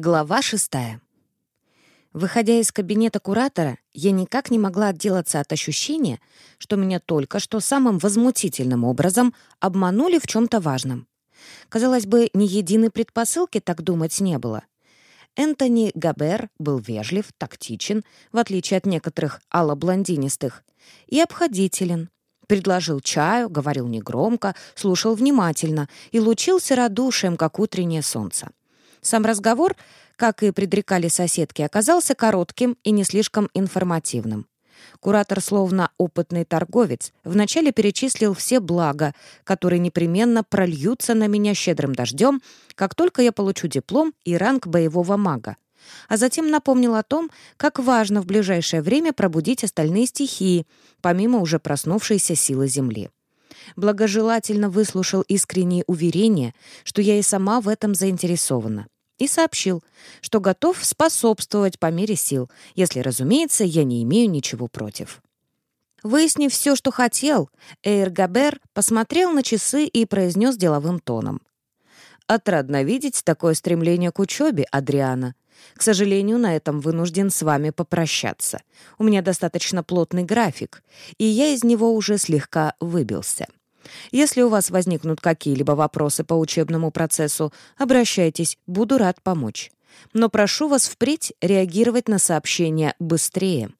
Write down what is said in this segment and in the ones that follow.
Глава шестая. Выходя из кабинета куратора, я никак не могла отделаться от ощущения, что меня только что самым возмутительным образом обманули в чем-то важном. Казалось бы, ни единой предпосылки так думать не было. Энтони Габер был вежлив, тактичен, в отличие от некоторых алло-блондинистых, и обходителен. Предложил чаю, говорил негромко, слушал внимательно и лучился радушием, как утреннее солнце. Сам разговор, как и предрекали соседки, оказался коротким и не слишком информативным. Куратор, словно опытный торговец, вначале перечислил все блага, которые непременно прольются на меня щедрым дождем, как только я получу диплом и ранг боевого мага. А затем напомнил о том, как важно в ближайшее время пробудить остальные стихии, помимо уже проснувшейся силы Земли благожелательно выслушал искренние уверения, что я и сама в этом заинтересована, и сообщил, что готов способствовать по мере сил, если, разумеется, я не имею ничего против. Выяснив все, что хотел, Эйр Габер посмотрел на часы и произнес деловым тоном. «Отрадно видеть такое стремление к учебе, Адриана. К сожалению, на этом вынужден с вами попрощаться. У меня достаточно плотный график, и я из него уже слегка выбился. Если у вас возникнут какие-либо вопросы по учебному процессу, обращайтесь, буду рад помочь. Но прошу вас впредь реагировать на сообщения быстрее.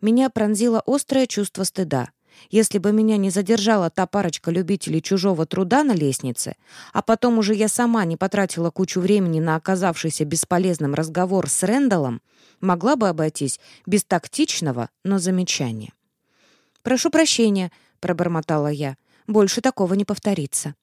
Меня пронзило острое чувство стыда. Если бы меня не задержала та парочка любителей чужого труда на лестнице, а потом уже я сама не потратила кучу времени на оказавшийся бесполезным разговор с Рэндаллом, могла бы обойтись без тактичного, но замечания. «Прошу прощения», — пробормотала я. «Больше такого не повторится».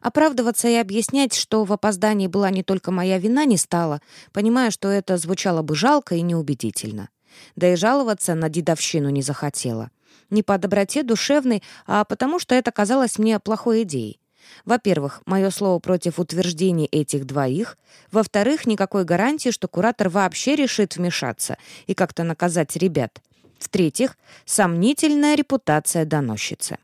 Оправдываться и объяснять, что в опоздании была не только моя вина, не стала, понимая, что это звучало бы жалко и неубедительно. Да и жаловаться на дедовщину не захотела. Не по доброте душевной, а потому что это казалось мне плохой идеей. Во-первых, мое слово против утверждений этих двоих. Во-вторых, никакой гарантии, что куратор вообще решит вмешаться и как-то наказать ребят. В-третьих, сомнительная репутация доносчицы.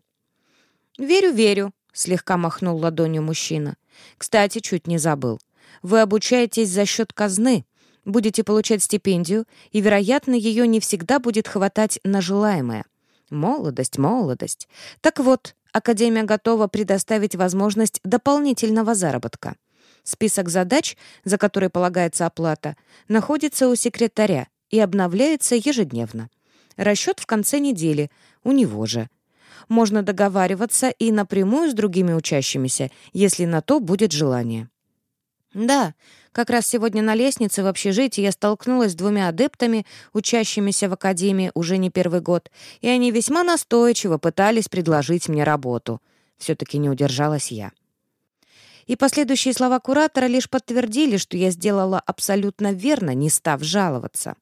«Верю, верю», — слегка махнул ладонью мужчина. «Кстати, чуть не забыл. Вы обучаетесь за счет казны, будете получать стипендию, и, вероятно, ее не всегда будет хватать на желаемое. Молодость, молодость. Так вот, Академия готова предоставить возможность дополнительного заработка. Список задач, за которые полагается оплата, находится у секретаря и обновляется ежедневно. Расчет в конце недели, у него же. Можно договариваться и напрямую с другими учащимися, если на то будет желание. Да, как раз сегодня на лестнице в общежитии я столкнулась с двумя адептами, учащимися в академии уже не первый год, и они весьма настойчиво пытались предложить мне работу. Все-таки не удержалась я. И последующие слова куратора лишь подтвердили, что я сделала абсолютно верно, не став жаловаться.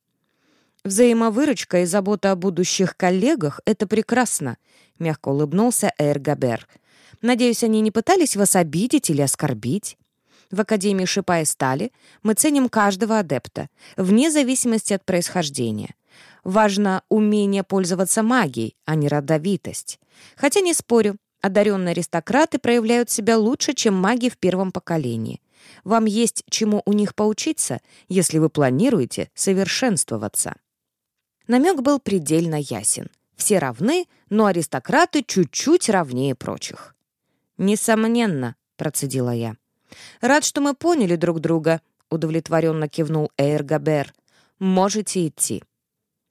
«Взаимовыручка и забота о будущих коллегах — это прекрасно», — мягко улыбнулся Эр Габер. «Надеюсь, они не пытались вас обидеть или оскорбить?» В Академии Шипа и Стали мы ценим каждого адепта, вне зависимости от происхождения. Важно умение пользоваться магией, а не родовитость. Хотя не спорю, одаренные аристократы проявляют себя лучше, чем маги в первом поколении. Вам есть чему у них поучиться, если вы планируете совершенствоваться. Намек был предельно ясен. Все равны, но аристократы чуть-чуть равнее прочих. «Несомненно», — процедила я. «Рад, что мы поняли друг друга», — удовлетворенно кивнул Эйр Габер. «Можете идти».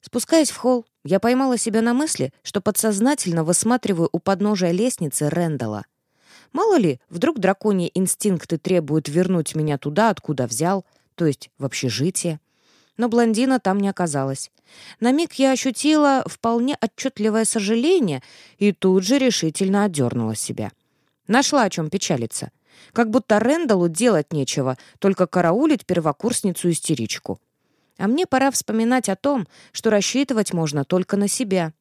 Спускаясь в холл, я поймала себя на мысли, что подсознательно высматриваю у подножия лестницы Рэндала. Мало ли, вдруг драконьи инстинкты требуют вернуть меня туда, откуда взял, то есть в общежитие но блондина там не оказалось. На миг я ощутила вполне отчетливое сожаление и тут же решительно отдернула себя. Нашла о чем печалиться. Как будто Рэндаллу делать нечего, только караулить первокурсницу-истеричку. А мне пора вспоминать о том, что рассчитывать можно только на себя.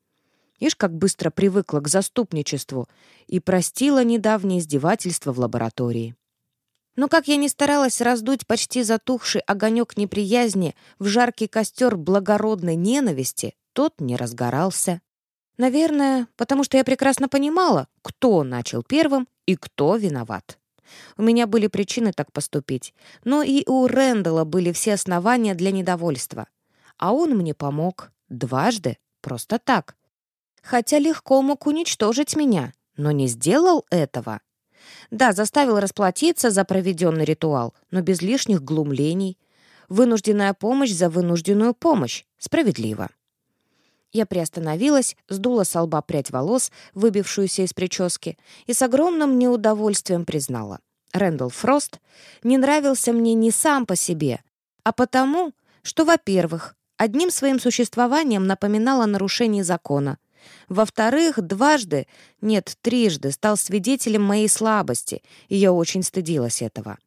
Ишь, как быстро привыкла к заступничеству и простила недавнее издевательство в лаборатории. Но как я ни старалась раздуть почти затухший огонек неприязни в жаркий костер благородной ненависти, тот не разгорался. Наверное, потому что я прекрасно понимала, кто начал первым и кто виноват. У меня были причины так поступить, но и у Рэндала были все основания для недовольства. А он мне помог дважды, просто так. Хотя легко мог уничтожить меня, но не сделал этого. Да, заставил расплатиться за проведенный ритуал, но без лишних глумлений. Вынужденная помощь за вынужденную помощь. Справедливо. Я приостановилась, сдула с лба прядь волос, выбившуюся из прически, и с огромным неудовольствием признала. Рэндалл Фрост не нравился мне не сам по себе, а потому, что, во-первых, одним своим существованием напоминал о нарушении закона, во-вторых, дважды, нет, трижды стал свидетелем моей слабости, и я очень стыдилась этого.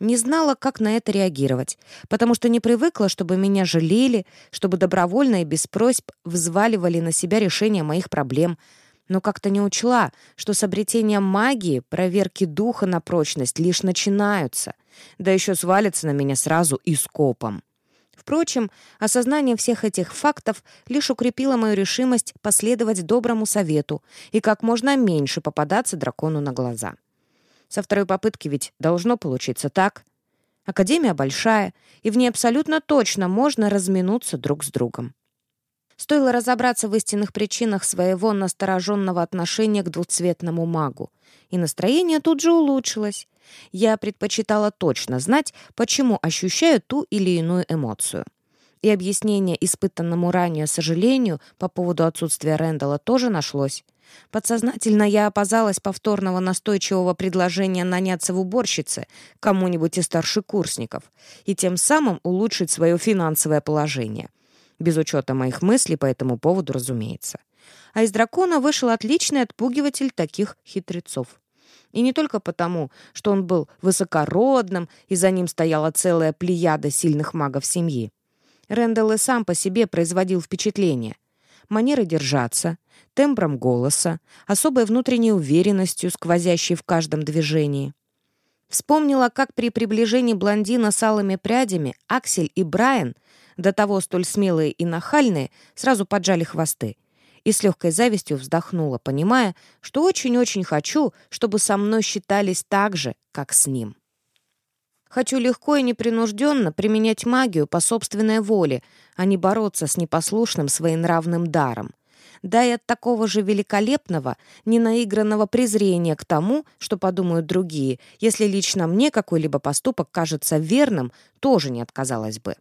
Не знала, как на это реагировать, потому что не привыкла, чтобы меня жалели, чтобы добровольно и без просьб взваливали на себя решение моих проблем, но как-то не учла, что с обретением магии проверки духа на прочность лишь начинаются, да еще свалятся на меня сразу и скопом. Впрочем, осознание всех этих фактов лишь укрепило мою решимость последовать доброму совету и как можно меньше попадаться дракону на глаза. Со второй попытки ведь должно получиться так. Академия большая, и в ней абсолютно точно можно разминуться друг с другом. Стоило разобраться в истинных причинах своего настороженного отношения к двуцветному магу, и настроение тут же улучшилось. Я предпочитала точно знать, почему ощущаю ту или иную эмоцию. И объяснение испытанному ранее сожалению по поводу отсутствия Рэндала тоже нашлось. Подсознательно я опасалась повторного настойчивого предложения наняться в уборщице кому-нибудь из старшекурсников и тем самым улучшить свое финансовое положение. Без учета моих мыслей по этому поводу, разумеется. А из дракона вышел отличный отпугиватель таких хитрецов. И не только потому, что он был высокородным, и за ним стояла целая плеяда сильных магов семьи. Рэндалл и сам по себе производил впечатление. Манеры держаться, тембром голоса, особой внутренней уверенностью, сквозящей в каждом движении. Вспомнила, как при приближении блондина с алыми прядями Аксель и Брайан, до того столь смелые и нахальные, сразу поджали хвосты и с легкой завистью вздохнула, понимая, что очень-очень хочу, чтобы со мной считались так же, как с ним. Хочу легко и непринужденно применять магию по собственной воле, а не бороться с непослушным своенравным даром. Да и от такого же великолепного, ненаигранного презрения к тому, что подумают другие, если лично мне какой-либо поступок кажется верным, тоже не отказалась бы.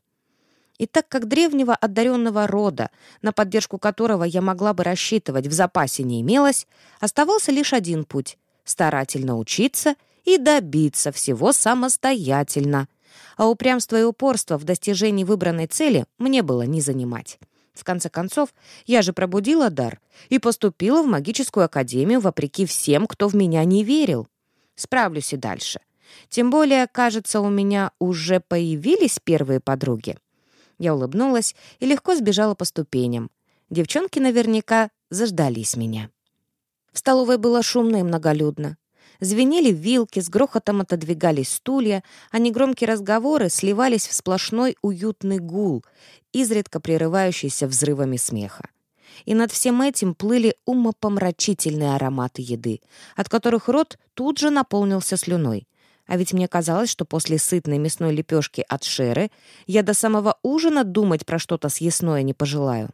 И так как древнего одаренного рода, на поддержку которого я могла бы рассчитывать, в запасе не имелось, оставался лишь один путь — старательно учиться и добиться всего самостоятельно. А упрямство и упорство в достижении выбранной цели мне было не занимать. В конце концов, я же пробудила дар и поступила в магическую академию вопреки всем, кто в меня не верил. Справлюсь и дальше. Тем более, кажется, у меня уже появились первые подруги. Я улыбнулась и легко сбежала по ступеням. Девчонки наверняка заждались меня. В столовой было шумно и многолюдно. Звенели вилки, с грохотом отодвигались стулья, а негромкие разговоры сливались в сплошной уютный гул, изредка прерывающийся взрывами смеха. И над всем этим плыли умопомрачительные ароматы еды, от которых рот тут же наполнился слюной. А ведь мне казалось, что после сытной мясной лепешки от Шеры я до самого ужина думать про что-то съестное не пожелаю.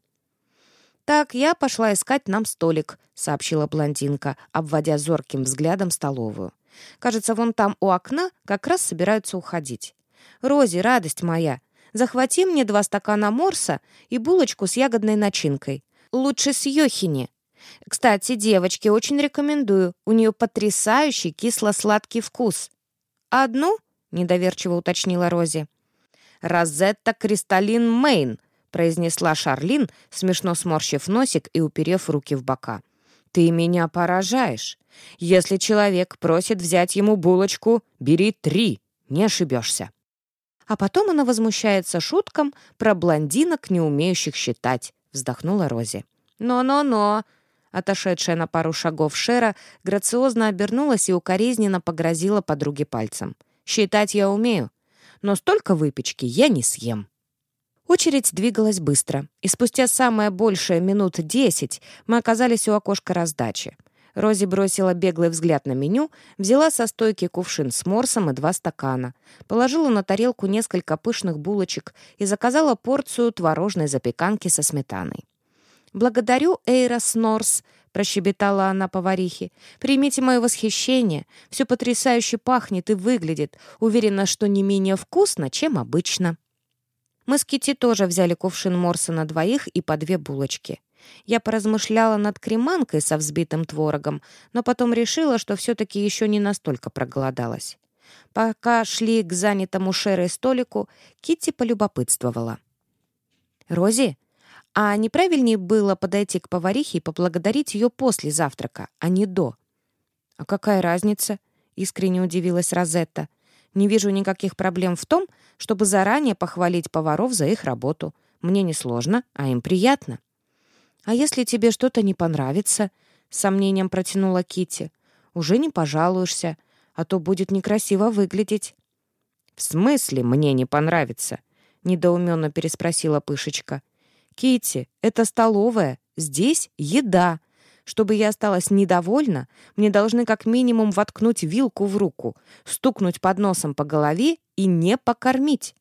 «Так, я пошла искать нам столик», — сообщила блондинка, обводя зорким взглядом столовую. «Кажется, вон там у окна как раз собираются уходить. Рози, радость моя, захвати мне два стакана морса и булочку с ягодной начинкой. Лучше с йохини. Кстати, девочки, очень рекомендую. У нее потрясающий кисло-сладкий вкус. «Одну?» — недоверчиво уточнила Рози. «Розетта Кристаллин Мейн», — произнесла Шарлин, смешно сморщив носик и уперев руки в бока. «Ты меня поражаешь. Если человек просит взять ему булочку, бери три, не ошибешься». А потом она возмущается шуткам про блондинок, не умеющих считать, вздохнула Рози. «Но-но-но!» Отошедшая на пару шагов Шера грациозно обернулась и укоризненно погрозила подруге пальцем. «Считать я умею, но столько выпечки я не съем». Очередь двигалась быстро, и спустя самое большее минут десять мы оказались у окошка раздачи. Рози бросила беглый взгляд на меню, взяла со стойки кувшин с морсом и два стакана, положила на тарелку несколько пышных булочек и заказала порцию творожной запеканки со сметаной. «Благодарю, Эйрос Норс», — прощебетала она поварихе. «Примите мое восхищение. Все потрясающе пахнет и выглядит. Уверена, что не менее вкусно, чем обычно». Мы с Кити тоже взяли кувшин морса на двоих и по две булочки. Я поразмышляла над креманкой со взбитым творогом, но потом решила, что все-таки еще не настолько проголодалась. Пока шли к занятому Шерой столику, Китти полюбопытствовала. «Рози, а неправильнее было подойти к поварихе и поблагодарить ее после завтрака, а не до?» «А какая разница?» — искренне удивилась Розетта. «Не вижу никаких проблем в том, чтобы заранее похвалить поваров за их работу. Мне не сложно, а им приятно». «А если тебе что-то не понравится?» — с сомнением протянула Кити. «Уже не пожалуешься, а то будет некрасиво выглядеть». «В смысле мне не понравится?» — недоуменно переспросила Пышечка. Кити, это столовая, здесь еда. Чтобы я осталась недовольна, мне должны как минимум воткнуть вилку в руку, стукнуть под носом по голове и не покормить».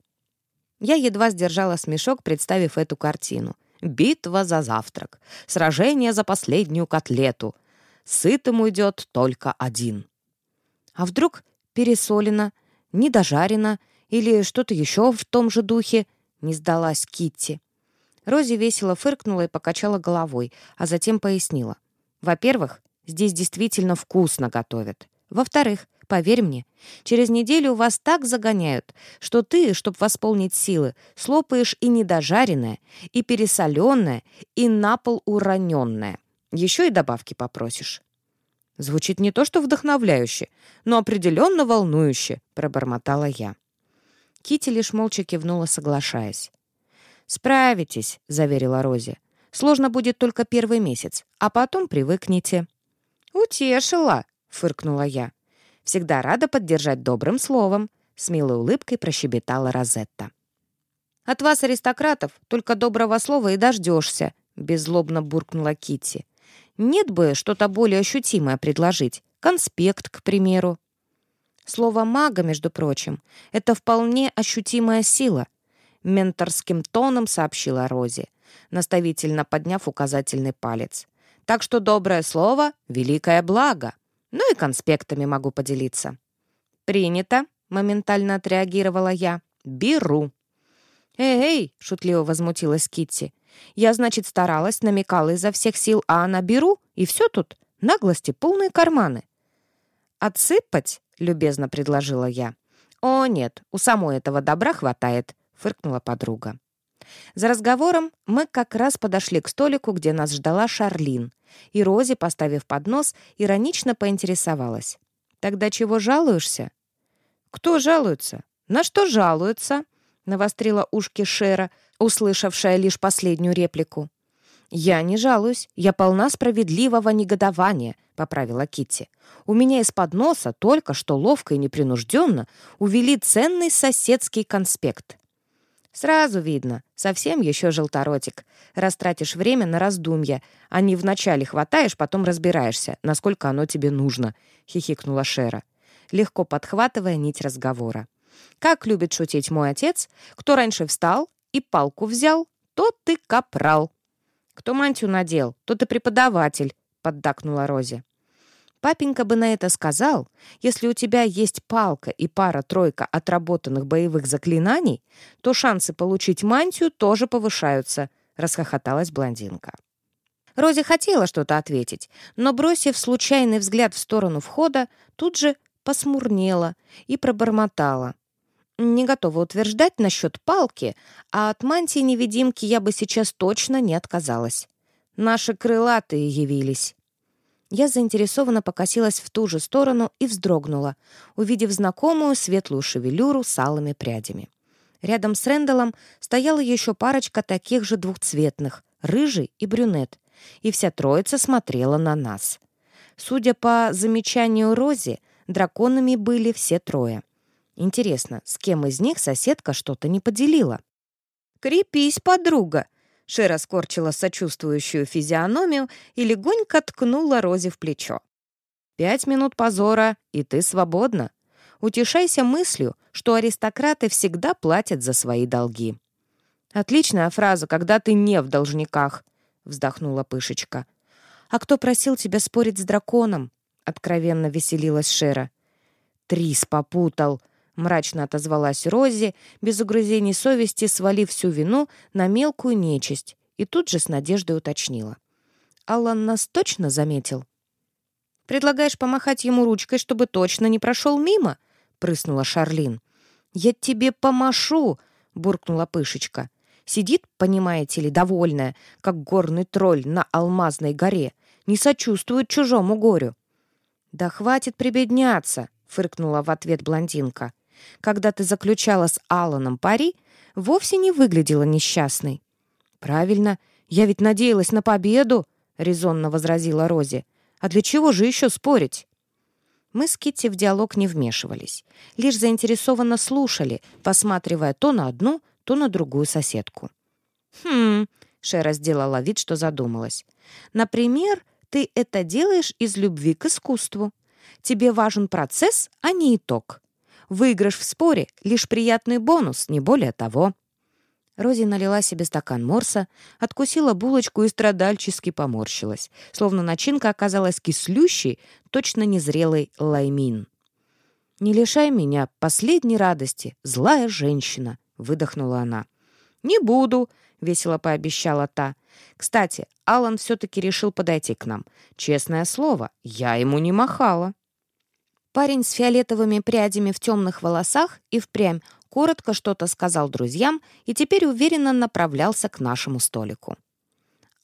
Я едва сдержала смешок, представив эту картину. Битва за завтрак. Сражение за последнюю котлету. Сытым уйдет только один. А вдруг пересолено, недожарено или что-то еще в том же духе? Не сдалась Китти. Рози весело фыркнула и покачала головой, а затем пояснила. «Во-первых, здесь действительно вкусно готовят. Во-вторых, Поверь мне, через неделю вас так загоняют, что ты, чтобы восполнить силы, слопаешь и недожаренное, и пересоленное, и на пол уроненное. Еще и добавки попросишь». «Звучит не то что вдохновляюще, но определенно волнующе», — пробормотала я. Кити лишь молча кивнула, соглашаясь. «Справитесь», — заверила Рози. «Сложно будет только первый месяц, а потом привыкнете». «Утешила», — фыркнула я. Всегда рада поддержать добрым словом», — с милой улыбкой прощебетала Розетта. «От вас, аристократов, только доброго слова и дождешься», — беззлобно буркнула Китти. «Нет бы что-то более ощутимое предложить. Конспект, к примеру». Слово «мага», между прочим, это вполне ощутимая сила, менторским тоном сообщила Рози, наставительно подняв указательный палец. «Так что доброе слово — великое благо». Ну и конспектами могу поделиться». «Принято», — моментально отреагировала я. «Беру». «Эй-эй!» — шутливо возмутилась Китти. «Я, значит, старалась, намекала изо всех сил, а она беру, и все тут. Наглости полные карманы». «Отсыпать?» — любезно предложила я. «О, нет, у самой этого добра хватает», — фыркнула подруга. За разговором мы как раз подошли к столику, где нас ждала Шарлин. И Рози, поставив поднос, иронично поинтересовалась. «Тогда чего жалуешься?» «Кто жалуется? На что жалуется?» — навострила ушки Шера, услышавшая лишь последнюю реплику. «Я не жалуюсь, я полна справедливого негодования», — поправила Китти. «У меня из-под носа только что ловко и непринужденно увели ценный соседский конспект. Сразу видно, совсем еще желторотик. Растратишь время на раздумья, а не вначале хватаешь, потом разбираешься, насколько оно тебе нужно», — хихикнула Шера, легко подхватывая нить разговора. «Как любит шутить мой отец, кто раньше встал и палку взял, тот ты капрал». «Кто мантию надел, тот и преподаватель», — поддакнула Рози. Папенька бы на это сказал, если у тебя есть палка и пара-тройка отработанных боевых заклинаний, то шансы получить мантию тоже повышаются, расхохоталась блондинка. Рози хотела что-то ответить, но, бросив случайный взгляд в сторону входа, тут же посмурнела и пробормотала. Не готова утверждать насчет палки, а от мантии-невидимки я бы сейчас точно не отказалась. Наши крылатые явились. Я заинтересованно покосилась в ту же сторону и вздрогнула, увидев знакомую светлую шевелюру с алыми прядями. Рядом с Рэндаллом стояла еще парочка таких же двухцветных, рыжий и брюнет, и вся троица смотрела на нас. Судя по замечанию Рози, драконами были все трое. Интересно, с кем из них соседка что-то не поделила? «Крепись, подруга!» Шера скорчила сочувствующую физиономию и легонько ткнула Розе в плечо. «Пять минут позора, и ты свободна. Утешайся мыслью, что аристократы всегда платят за свои долги». «Отличная фраза, когда ты не в должниках», — вздохнула Пышечка. «А кто просил тебя спорить с драконом?» — откровенно веселилась Шера. «Трис попутал», — мрачно отозвалась Рози, без угрызений совести свалив всю вину на мелкую нечисть, и тут же с надеждой уточнила. «Аллан нас точно заметил?» «Предлагаешь помахать ему ручкой, чтобы точно не прошел мимо?» — прыснула Шарлин. «Я тебе помашу!» — буркнула Пышечка. Сидит, понимаете ли, довольная, как горный тролль на алмазной горе, не сочувствует чужому горю. «Да хватит прибедняться!» — фыркнула в ответ блондинка. «Когда ты заключала с Алланом пари, вовсе не выглядела несчастной». «Правильно, я ведь надеялась на победу!» — резонно возразила Рози. «А для чего же еще спорить?» Мы с Китти в диалог не вмешивались, лишь заинтересованно слушали, посматривая то на одну, то на другую соседку. «Хм...» — Шера сделала вид, что задумалась. «Например, ты это делаешь из любви к искусству. Тебе важен процесс, а не итог. Выигрыш в споре — лишь приятный бонус, не более того». Рози налила себе стакан морса, откусила булочку и страдальчески поморщилась, словно начинка оказалась кислющей, точно незрелой лаймин. «Не лишай меня последней радости, злая женщина», — выдохнула она. «Не буду», — весело пообещала та. «Кстати, Алан все-таки решил подойти к нам. Честное слово, я ему не махала». Парень с фиолетовыми прядями в темных волосах и впрямь коротко что-то сказал друзьям и теперь уверенно направлялся к нашему столику.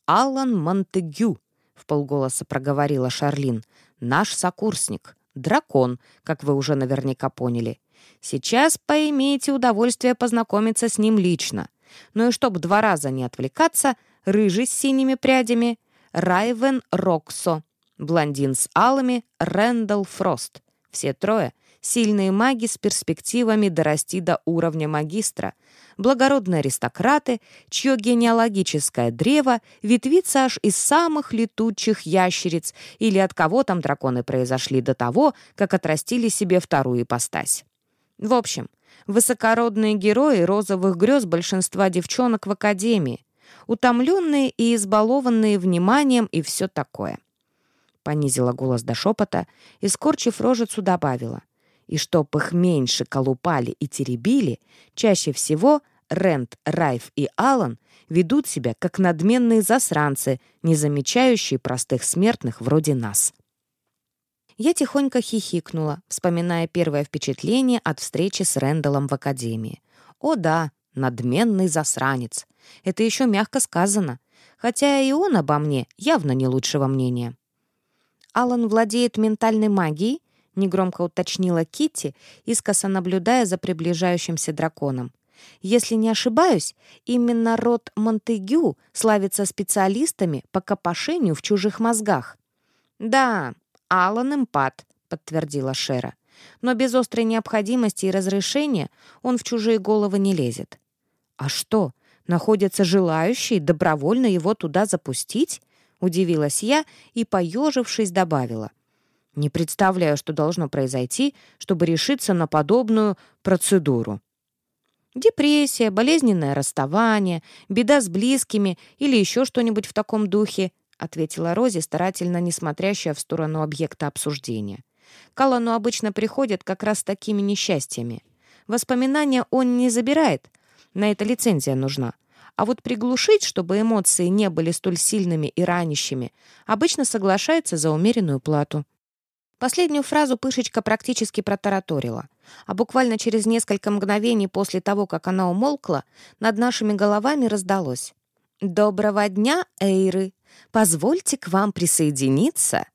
«Алан Монтегю», — в полголоса проговорила Шарлин, — «наш сокурсник, дракон, как вы уже наверняка поняли. Сейчас поимейте удовольствие познакомиться с ним лично. Ну и чтобы два раза не отвлекаться, рыжий с синими прядями — Райвен Роксо, блондин с алыми — Рэндалл Фрост. Все трое — сильные маги с перспективами дорасти до уровня магистра, благородные аристократы, чье генеалогическое древо ветвится аж из самых летучих ящериц или от кого там драконы произошли до того, как отрастили себе вторую ипостась. В общем, высокородные герои розовых грез большинства девчонок в академии, утомленные и избалованные вниманием и все такое понизила голос до шепота и, скорчив рожицу, добавила. И чтоб их меньше колупали и теребили, чаще всего Рент, Райф и Аллан ведут себя как надменные засранцы, не замечающие простых смертных вроде нас. Я тихонько хихикнула, вспоминая первое впечатление от встречи с Рэндаллом в академии. О да, надменный засранец. Это еще мягко сказано. Хотя и он обо мне явно не лучшего мнения. Алан владеет ментальной магией?» — негромко уточнила Китти, искоса наблюдая за приближающимся драконом. «Если не ошибаюсь, именно род Монтегю славится специалистами по копошению в чужих мозгах». «Да, Алан эмпат», — подтвердила Шера. «Но без острой необходимости и разрешения он в чужие головы не лезет». «А что, находятся желающие добровольно его туда запустить?» — удивилась я и, поежившись, добавила. «Не представляю, что должно произойти, чтобы решиться на подобную процедуру». «Депрессия, болезненное расставание, беда с близкими или еще что-нибудь в таком духе», — ответила Рози, старательно не смотрящая в сторону объекта обсуждения. «К Аллану обычно приходят как раз с такими несчастьями. Воспоминания он не забирает, на это лицензия нужна. А вот приглушить, чтобы эмоции не были столь сильными и ранящими, обычно соглашается за умеренную плату. Последнюю фразу Пышечка практически протараторила, а буквально через несколько мгновений после того, как она умолкла, над нашими головами раздалось. «Доброго дня, Эйры! Позвольте к вам присоединиться!»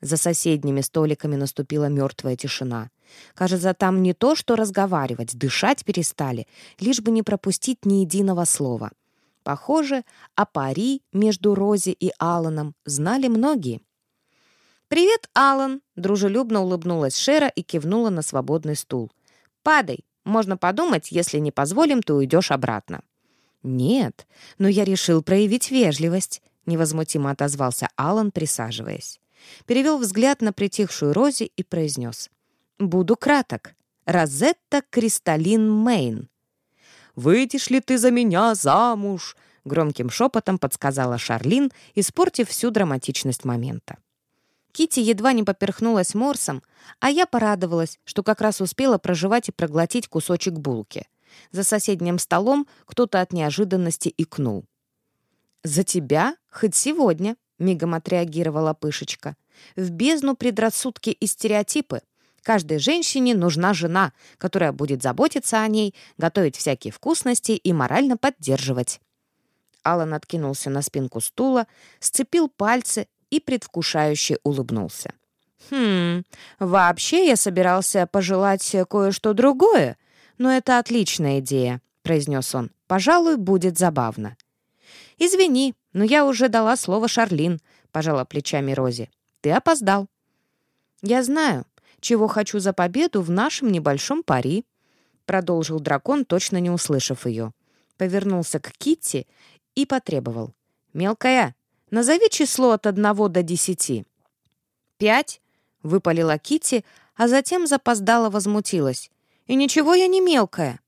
За соседними столиками наступила мертвая тишина. Кажется, там не то, что разговаривать, дышать перестали, лишь бы не пропустить ни единого слова. Похоже, о пари между Рози и Алланом знали многие. «Привет, Аллан!» — дружелюбно улыбнулась Шера и кивнула на свободный стул. «Падай! Можно подумать, если не позволим, ты уйдешь обратно». «Нет, но я решил проявить вежливость», — невозмутимо отозвался Алан, присаживаясь. Перевел взгляд на притихшую Рози и произнес. «Буду краток. Розетта Кристаллин Мейн». «Выйдешь ли ты за меня замуж?» — громким шепотом подсказала Шарлин, испортив всю драматичность момента. Кити едва не поперхнулась морсом, а я порадовалась, что как раз успела проживать и проглотить кусочек булки. За соседним столом кто-то от неожиданности икнул. «За тебя? Хоть сегодня!» — мигом отреагировала Пышечка. «В бездну предрассудки и стереотипы. Каждой женщине нужна жена, которая будет заботиться о ней, готовить всякие вкусности и морально поддерживать». Алан откинулся на спинку стула, сцепил пальцы и предвкушающе улыбнулся. «Хм, вообще я собирался пожелать кое-что другое, но это отличная идея», — произнес он. «Пожалуй, будет забавно». «Извини, но я уже дала слово Шарлин», — пожала плечами Рози. «Ты опоздал». «Я знаю, чего хочу за победу в нашем небольшом пари», — продолжил дракон, точно не услышав ее. Повернулся к Китти и потребовал. «Мелкая, назови число от одного до десяти». «Пять», — выпалила Китти, а затем запоздала возмутилась. «И ничего я не мелкая».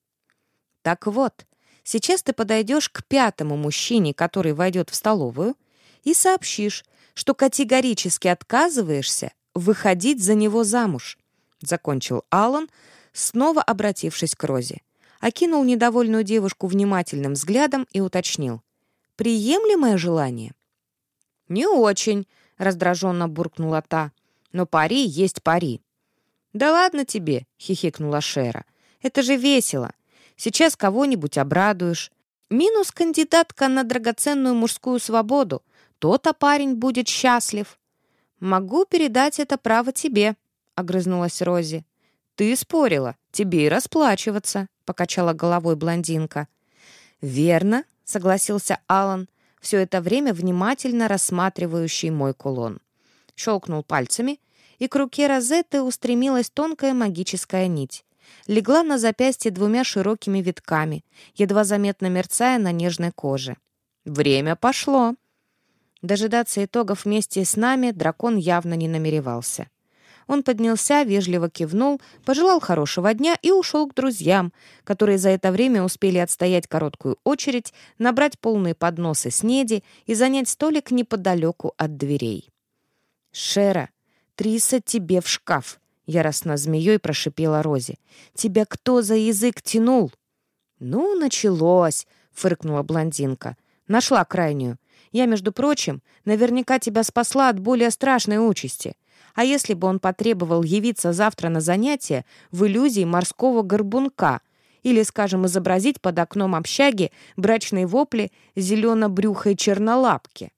«Так вот, сейчас ты подойдешь к пятому мужчине, который войдет в столовую, и сообщишь, что категорически отказываешься выходить за него замуж», — закончил Аллан, снова обратившись к Розе. Окинул недовольную девушку внимательным взглядом и уточнил. «Приемлемое желание?» «Не очень», — раздраженно буркнула та. «Но пари есть пари». «Да ладно тебе», — хихикнула Шера. «Это же весело. Сейчас кого-нибудь обрадуешь. Минус кандидатка на драгоценную мужскую свободу. То-то парень будет счастлив». «Могу передать это право тебе», — огрызнулась Рози. «Ты спорила, тебе и расплачиваться», — покачала головой блондинка. «Верно», — согласился Алан, все это время внимательно рассматривающий мой кулон. Щелкнул пальцами, и к руке Розетты устремилась тонкая магическая нить. Легла на запястье двумя широкими витками, едва заметно мерцая на нежной коже. «Время пошло!» Дожидаться итогов вместе с нами дракон явно не намеревался. Он поднялся, вежливо кивнул, пожелал хорошего дня и ушел к друзьям, которые за это время успели отстоять короткую очередь, набрать полные подносы снеди и занять столик неподалеку от дверей. «Шера, Триса тебе в шкаф!» — яростно змеей прошипела Рози. «Тебя кто за язык тянул?» «Ну, началось!» — фыркнула блондинка. «Нашла крайнюю. Я, между прочим, наверняка тебя спасла от более страшной участи. А если бы он потребовал явиться завтра на занятие в иллюзии морского горбунка или, скажем, изобразить под окном общаги брачные вопли зелено-брюхой чернолапки?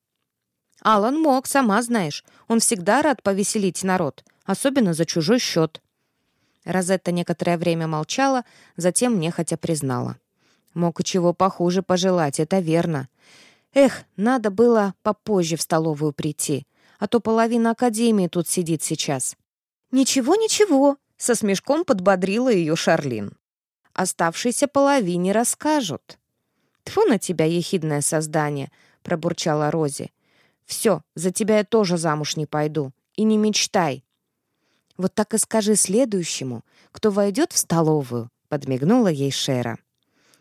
Алан мог, сама знаешь. Он всегда рад повеселить народ, особенно за чужой счет. Розетта некоторое время молчала, затем нехотя признала. Мог и чего похуже пожелать, это верно. Эх, надо было попозже в столовую прийти а то половина академии тут сидит сейчас». «Ничего, ничего», — со смешком подбодрила ее Шарлин. «Оставшейся половине расскажут». «Тьфу на тебя, ехидное создание», — пробурчала Рози. «Все, за тебя я тоже замуж не пойду. И не мечтай». «Вот так и скажи следующему, кто войдет в столовую», — подмигнула ей Шера.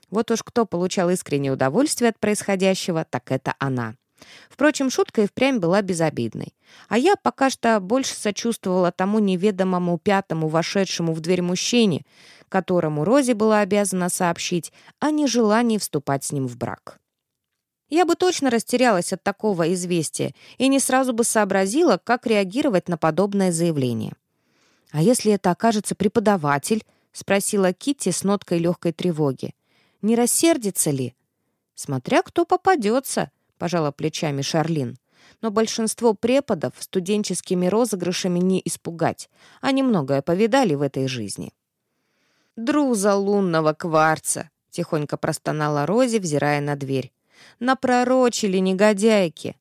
Вот уж кто получал искреннее удовольствие от происходящего, так это она. Впрочем, шутка и впрямь была безобидной. А я пока что больше сочувствовала тому неведомому пятому вошедшему в дверь мужчине, которому Рози была обязана сообщить о нежелании вступать с ним в брак. Я бы точно растерялась от такого известия и не сразу бы сообразила, как реагировать на подобное заявление. «А если это окажется преподаватель?» — спросила Китти с ноткой легкой тревоги. «Не рассердится ли?» «Смотря кто попадется», — пожала плечами Шарлин. «Но большинство преподов студенческими розыгрышами не испугать. Они многое повидали в этой жизни». «Друза лунного кварца!» — тихонько простонала Рози, взирая на дверь. «Напророчили негодяйки!»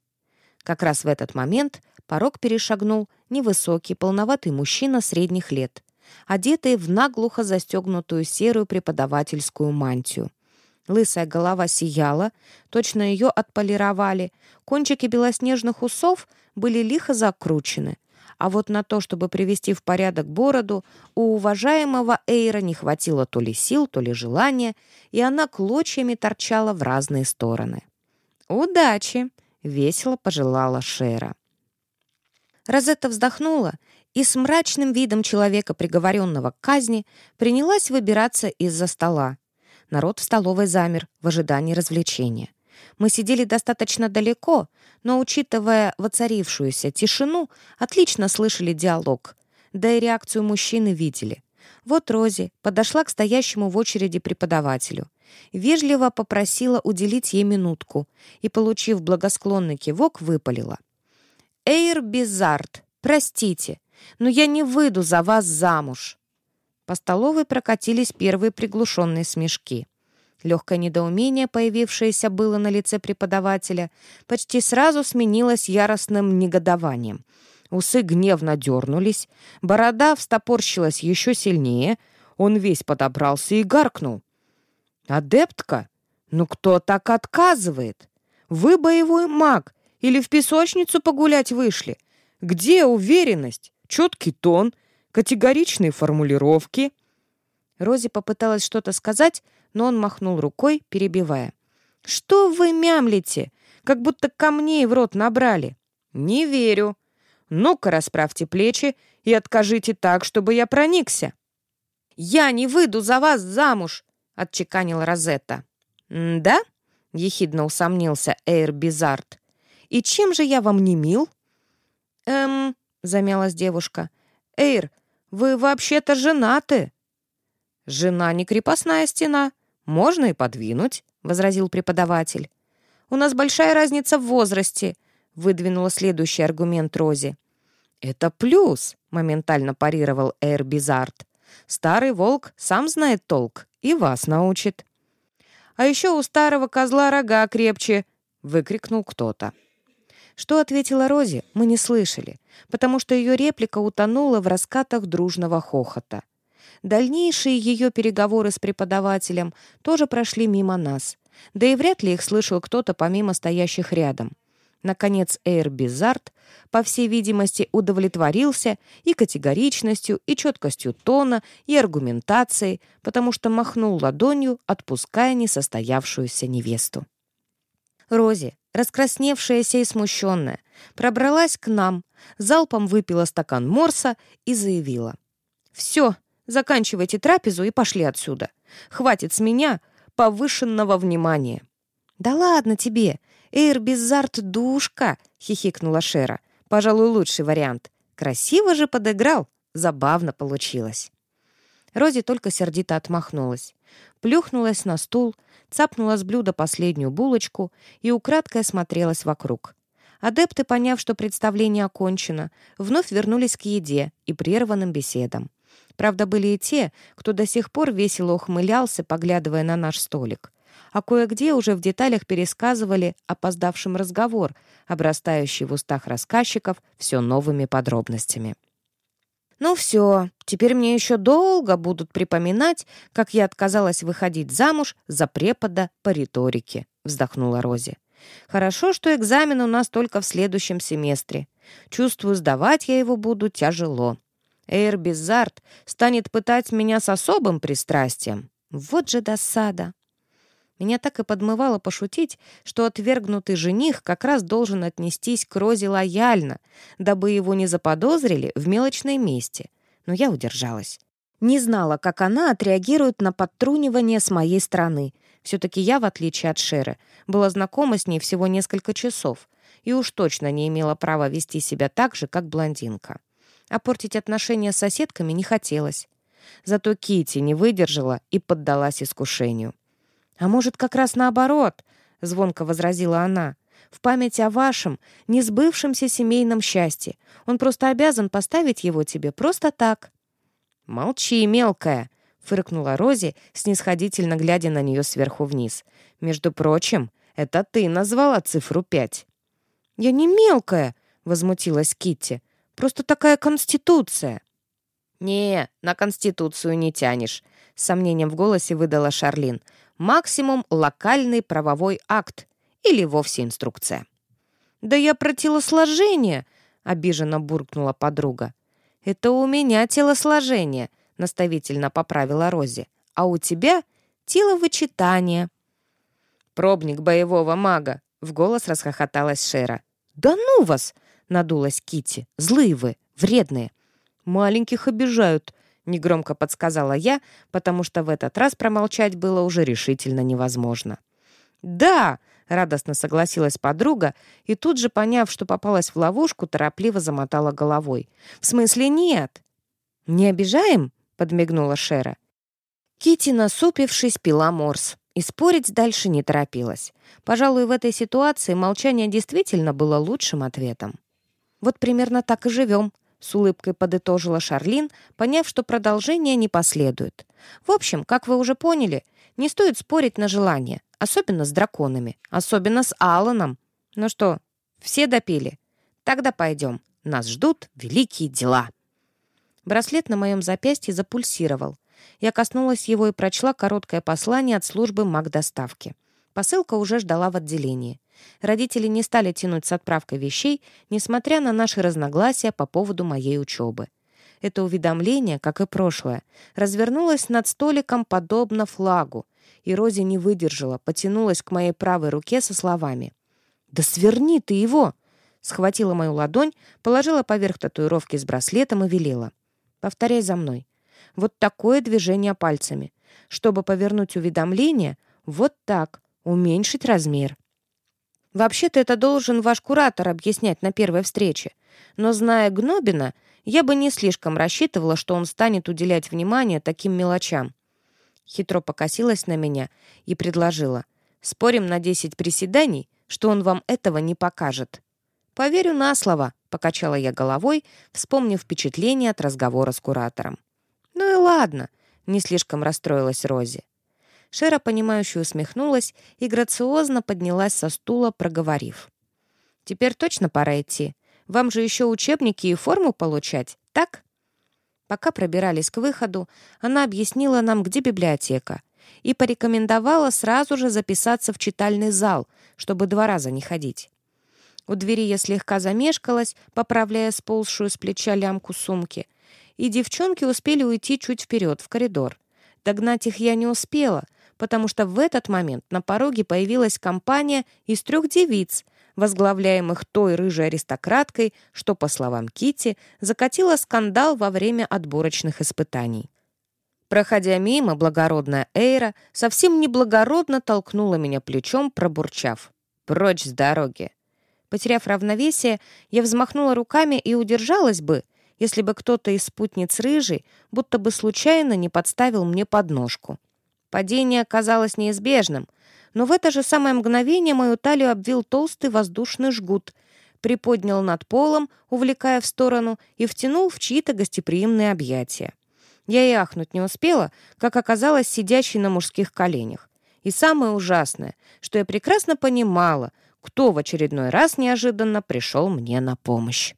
Как раз в этот момент порог перешагнул невысокий, полноватый мужчина средних лет, одетый в наглухо застегнутую серую преподавательскую мантию. Лысая голова сияла, точно ее отполировали. Кончики белоснежных усов были лихо закручены. А вот на то, чтобы привести в порядок бороду, у уважаемого Эйра не хватило то ли сил, то ли желания, и она клочьями торчала в разные стороны. «Удачи!» — весело пожелала Шера. Розетта вздохнула и с мрачным видом человека, приговоренного к казни, принялась выбираться из-за стола. Народ в столовой замер в ожидании развлечения. Мы сидели достаточно далеко, но, учитывая воцарившуюся тишину, отлично слышали диалог. Да и реакцию мужчины видели. Вот Рози подошла к стоящему в очереди преподавателю. Вежливо попросила уделить ей минутку и, получив благосклонный кивок, выпалила. «Эйр Бизард, простите, но я не выйду за вас замуж». По столовой прокатились первые приглушенные смешки. Легкое недоумение, появившееся было на лице преподавателя, почти сразу сменилось яростным негодованием. Усы гневно дернулись, борода встопорщилась еще сильнее, он весь подобрался и гаркнул. «Адептка? Ну кто так отказывает? Вы боевой маг или в песочницу погулять вышли? Где уверенность, четкий тон, категоричные формулировки?» Рози попыталась что-то сказать, но он махнул рукой, перебивая. «Что вы мямлите? Как будто камней в рот набрали». «Не верю. Ну-ка, расправьте плечи и откажите так, чтобы я проникся». «Я не выйду за вас замуж!» — отчеканила Розетта. «Да?» — ехидно усомнился Эйр Бизард. «И чем же я вам не мил?» «Эм...» — замялась девушка. «Эйр, вы вообще-то женаты!» «Жена не крепостная стена. «Можно и подвинуть», — возразил преподаватель. «У нас большая разница в возрасте», — выдвинула следующий аргумент Рози. «Это плюс», — моментально парировал Эйр Бизард. «Старый волк сам знает толк и вас научит». «А еще у старого козла рога крепче», — выкрикнул кто-то. Что ответила Рози, мы не слышали, потому что ее реплика утонула в раскатах дружного хохота. Дальнейшие ее переговоры с преподавателем тоже прошли мимо нас. Да и вряд ли их слышал кто-то помимо стоящих рядом. Наконец Эйр Бизард, по всей видимости, удовлетворился и категоричностью, и четкостью тона, и аргументацией, потому что махнул ладонью, отпуская несостоявшуюся невесту. Рози, раскрасневшаяся и смущенная, пробралась к нам, залпом выпила стакан морса и заявила. «Все, Заканчивайте трапезу и пошли отсюда. Хватит с меня повышенного внимания». «Да ладно тебе! Эйр Бизард душка!» — хихикнула Шера. «Пожалуй, лучший вариант. Красиво же подыграл. Забавно получилось». Рози только сердито отмахнулась. Плюхнулась на стул, цапнула с блюда последнюю булочку и украдкой осмотрелась вокруг. Адепты, поняв, что представление окончено, вновь вернулись к еде и прерванным беседам. Правда, были и те, кто до сих пор весело ухмылялся, поглядывая на наш столик. А кое-где уже в деталях пересказывали опоздавшим разговор, обрастающий в устах рассказчиков все новыми подробностями. «Ну все, теперь мне еще долго будут припоминать, как я отказалась выходить замуж за препода по риторике», — вздохнула Рози. «Хорошо, что экзамен у нас только в следующем семестре. Чувствую, сдавать я его буду тяжело. Эйр Бизард станет пытать меня с особым пристрастием. Вот же досада. Меня так и подмывало пошутить, что отвергнутый жених как раз должен отнестись к Розе лояльно, дабы его не заподозрили в мелочной мести. Но я удержалась. Не знала, как она отреагирует на подтрунивание с моей стороны. Все-таки я, в отличие от Шеры, была знакома с ней всего несколько часов и уж точно не имела права вести себя так же, как блондинка а портить отношения с соседками не хотелось. Зато Кити не выдержала и поддалась искушению. «А может, как раз наоборот?» — звонко возразила она. «В память о вашем, несбывшемся семейном счастье. Он просто обязан поставить его тебе просто так». «Молчи, мелкая!» — фыркнула Рози, снисходительно глядя на нее сверху вниз. «Между прочим, это ты назвала цифру пять». «Я не мелкая!» — возмутилась Китти. Просто такая конституция». «Не, на конституцию не тянешь», — с сомнением в голосе выдала Шарлин. Максимум локальный правовой акт или вовсе инструкция. «Да я про телосложение!» — обиженно буркнула подруга. «Это у меня телосложение», — наставительно поправила Рози. «А у тебя теловычитание». «Пробник боевого мага», — в голос расхохоталась Шера. «Да ну вас!» — надулась Кити. «Злые вы, вредные». «Маленьких обижают», — негромко подсказала я, потому что в этот раз промолчать было уже решительно невозможно. «Да!» — радостно согласилась подруга и тут же, поняв, что попалась в ловушку, торопливо замотала головой. «В смысле нет?» «Не обижаем?» — подмигнула Шера. Кити, насупившись, пила морс. И спорить дальше не торопилась. Пожалуй, в этой ситуации молчание действительно было лучшим ответом. «Вот примерно так и живем», — с улыбкой подытожила Шарлин, поняв, что продолжение не последует. «В общем, как вы уже поняли, не стоит спорить на желание, особенно с драконами, особенно с Аланом. Ну что, все допили? Тогда пойдем. Нас ждут великие дела». Браслет на моем запястье запульсировал. Я коснулась его и прочла короткое послание от службы маг-доставки. Посылка уже ждала в отделении. Родители не стали тянуть с отправкой вещей, несмотря на наши разногласия по поводу моей учебы. Это уведомление, как и прошлое, развернулось над столиком подобно флагу, и Рози не выдержала, потянулась к моей правой руке со словами. «Да сверни ты его!» Схватила мою ладонь, положила поверх татуировки с браслетом и велела. «Повторяй за мной. Вот такое движение пальцами. Чтобы повернуть уведомление, вот так, уменьшить размер. Вообще-то это должен ваш куратор объяснять на первой встрече. Но, зная Гнобина, я бы не слишком рассчитывала, что он станет уделять внимание таким мелочам. Хитро покосилась на меня и предложила. «Спорим на 10 приседаний, что он вам этого не покажет». «Поверю на слово», — покачала я головой, вспомнив впечатление от разговора с куратором. «Ну и ладно», — не слишком расстроилась Рози. Шера, понимающе усмехнулась и грациозно поднялась со стула, проговорив. «Теперь точно пора идти. Вам же еще учебники и форму получать, так?» Пока пробирались к выходу, она объяснила нам, где библиотека, и порекомендовала сразу же записаться в читальный зал, чтобы два раза не ходить. У двери я слегка замешкалась, поправляя сползшую с плеча лямку сумки, и девчонки успели уйти чуть вперед, в коридор. Догнать их я не успела, потому что в этот момент на пороге появилась компания из трех девиц, возглавляемых той рыжей аристократкой, что, по словам Кити, закатила скандал во время отборочных испытаний. Проходя мимо, благородная Эйра совсем неблагородно толкнула меня плечом, пробурчав. «Прочь с дороги!» Потеряв равновесие, я взмахнула руками и удержалась бы, если бы кто-то из спутниц рыжий будто бы случайно не подставил мне подножку. Падение казалось неизбежным, но в это же самое мгновение мою талию обвил толстый воздушный жгут, приподнял над полом, увлекая в сторону, и втянул в чьи-то гостеприимные объятия. Я и ахнуть не успела, как оказалось сидящей на мужских коленях. И самое ужасное, что я прекрасно понимала, кто в очередной раз неожиданно пришел мне на помощь.